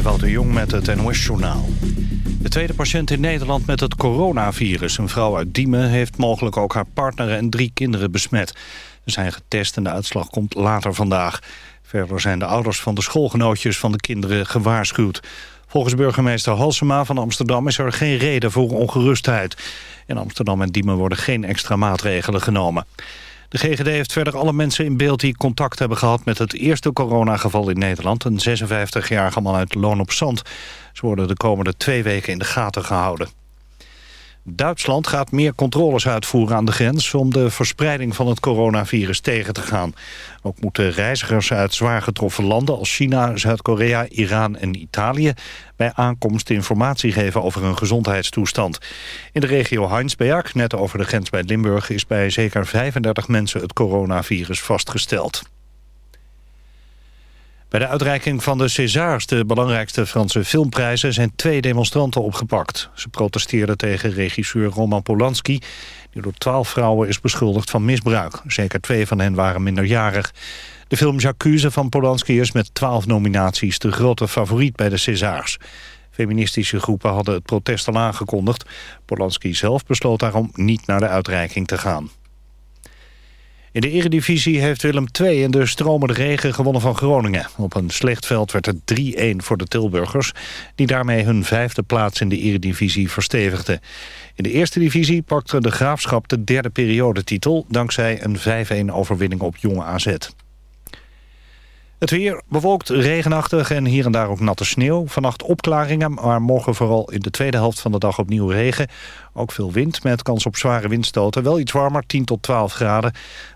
Ewout de Jong met het NOS-journaal. De tweede patiënt in Nederland met het coronavirus, een vrouw uit Diemen... heeft mogelijk ook haar partner en drie kinderen besmet. Ze zijn getest en de uitslag komt later vandaag. Verder zijn de ouders van de schoolgenootjes van de kinderen gewaarschuwd. Volgens burgemeester Halsema van Amsterdam is er geen reden voor ongerustheid. In Amsterdam en Diemen worden geen extra maatregelen genomen. De GGD heeft verder alle mensen in beeld die contact hebben gehad... met het eerste coronageval in Nederland. Een 56-jarige man uit Loon op Zand. Ze worden de komende twee weken in de gaten gehouden. Duitsland gaat meer controles uitvoeren aan de grens... om de verspreiding van het coronavirus tegen te gaan. Ook moeten reizigers uit zwaar getroffen landen... als China, Zuid-Korea, Iran en Italië... bij aankomst informatie geven over hun gezondheidstoestand. In de regio Heinsberg, net over de grens bij Limburg... is bij zeker 35 mensen het coronavirus vastgesteld. Bij de uitreiking van de Césars, de belangrijkste Franse filmprijzen... zijn twee demonstranten opgepakt. Ze protesteerden tegen regisseur Roman Polanski... die door twaalf vrouwen is beschuldigd van misbruik. Zeker twee van hen waren minderjarig. De film J'accuse van Polanski is met twaalf nominaties... de grote favoriet bij de Césars. Feministische groepen hadden het protest al aangekondigd. Polanski zelf besloot daarom niet naar de uitreiking te gaan. In de eredivisie heeft Willem II in de stromende regen gewonnen van Groningen. Op een slecht veld werd het 3-1 voor de Tilburgers... die daarmee hun vijfde plaats in de eredivisie verstevigden. In de eerste divisie pakte de Graafschap de derde periodetitel... dankzij een 5-1 overwinning op Jonge AZ. Het weer bewolkt, regenachtig en hier en daar ook natte sneeuw. Vannacht opklaringen, maar morgen vooral in de tweede helft van de dag opnieuw regen. Ook veel wind met kans op zware windstoten. Wel iets warmer, 10 tot 12 graden.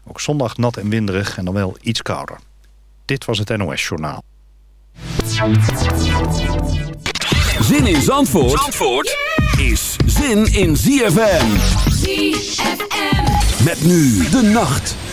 Ook zondag nat en winderig en dan wel iets kouder. Dit was het NOS Journaal. Zin in Zandvoort, Zandvoort is zin in ZFM. ZFM. Met nu de nacht.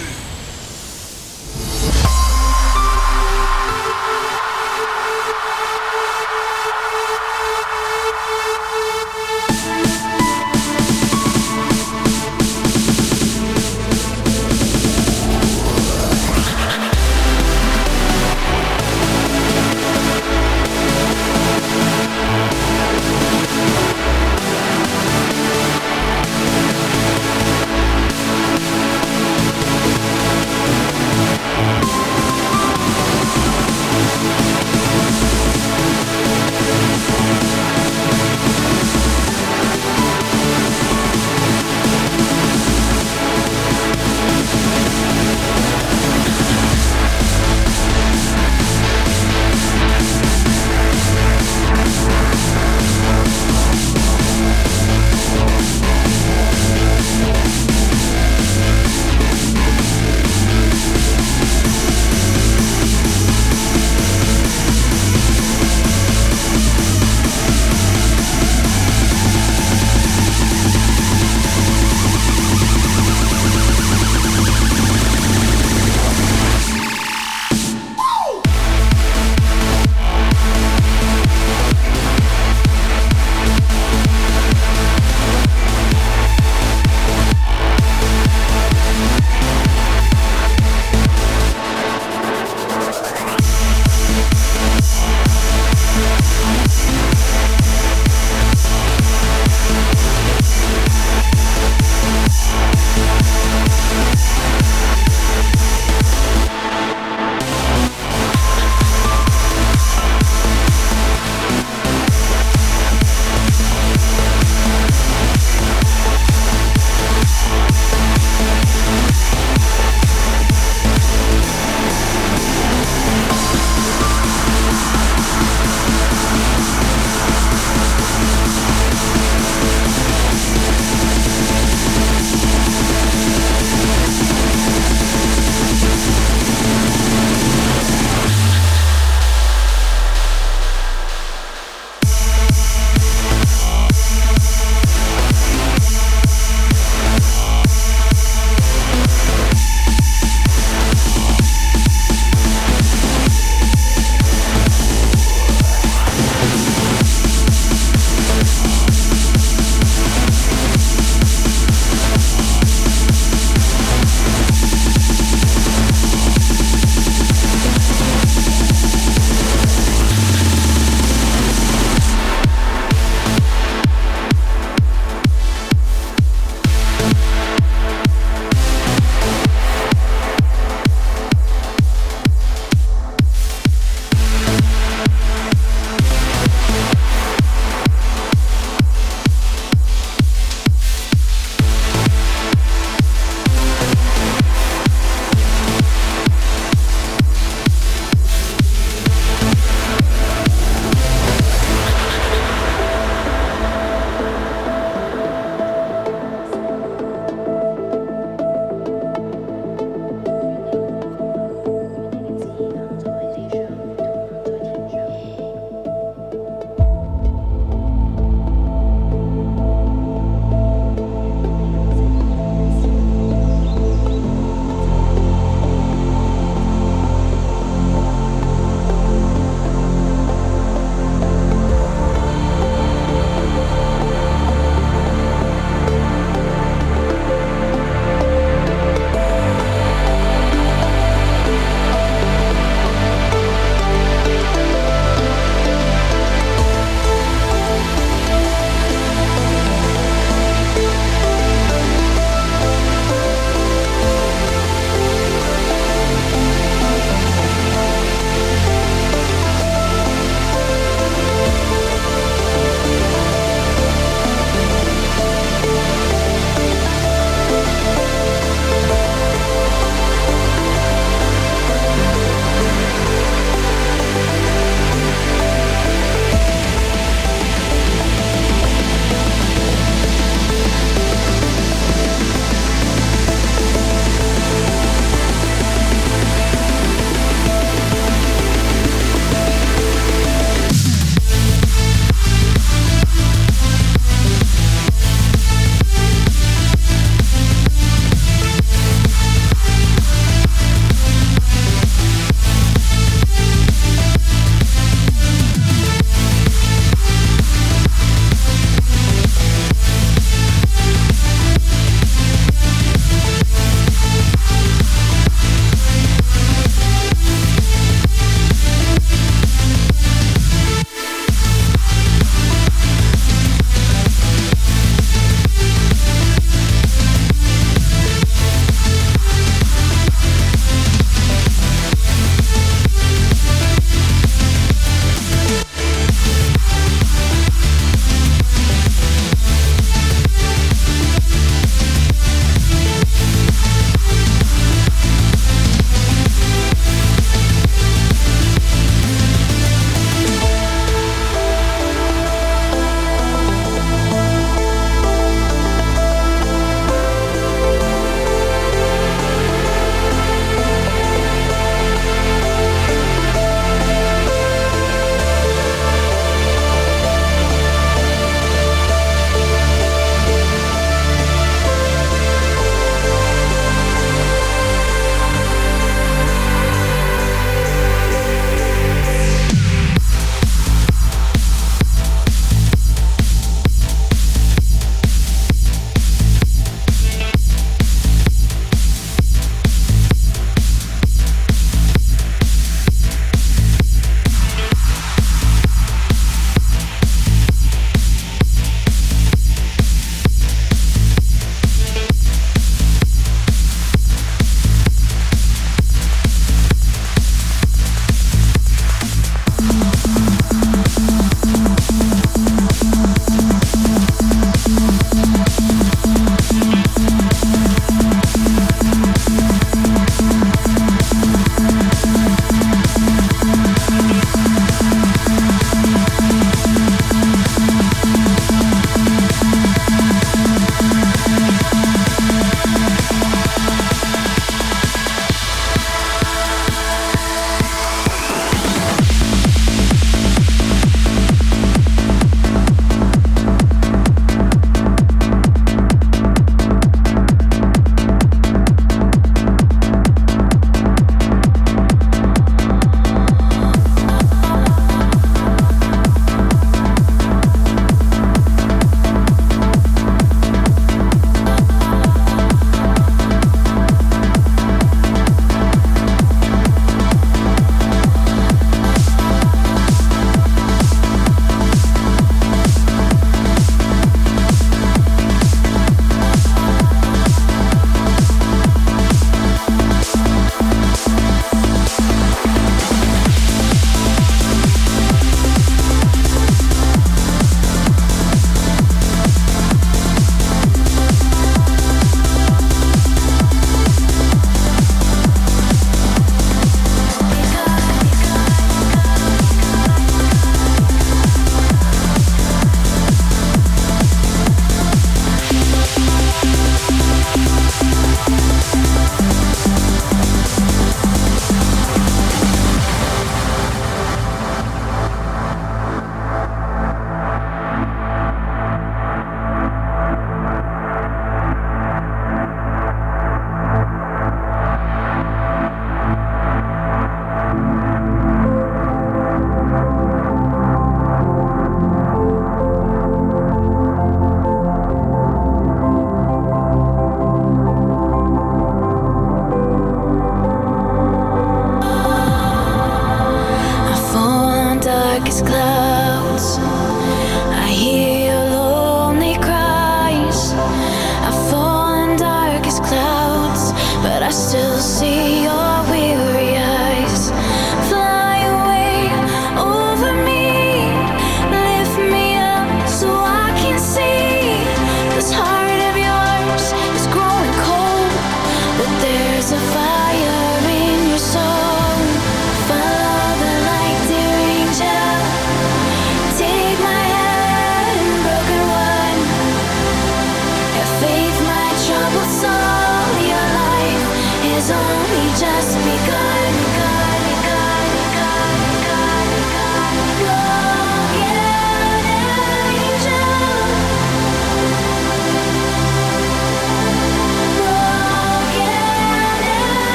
clouds.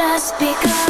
just begun.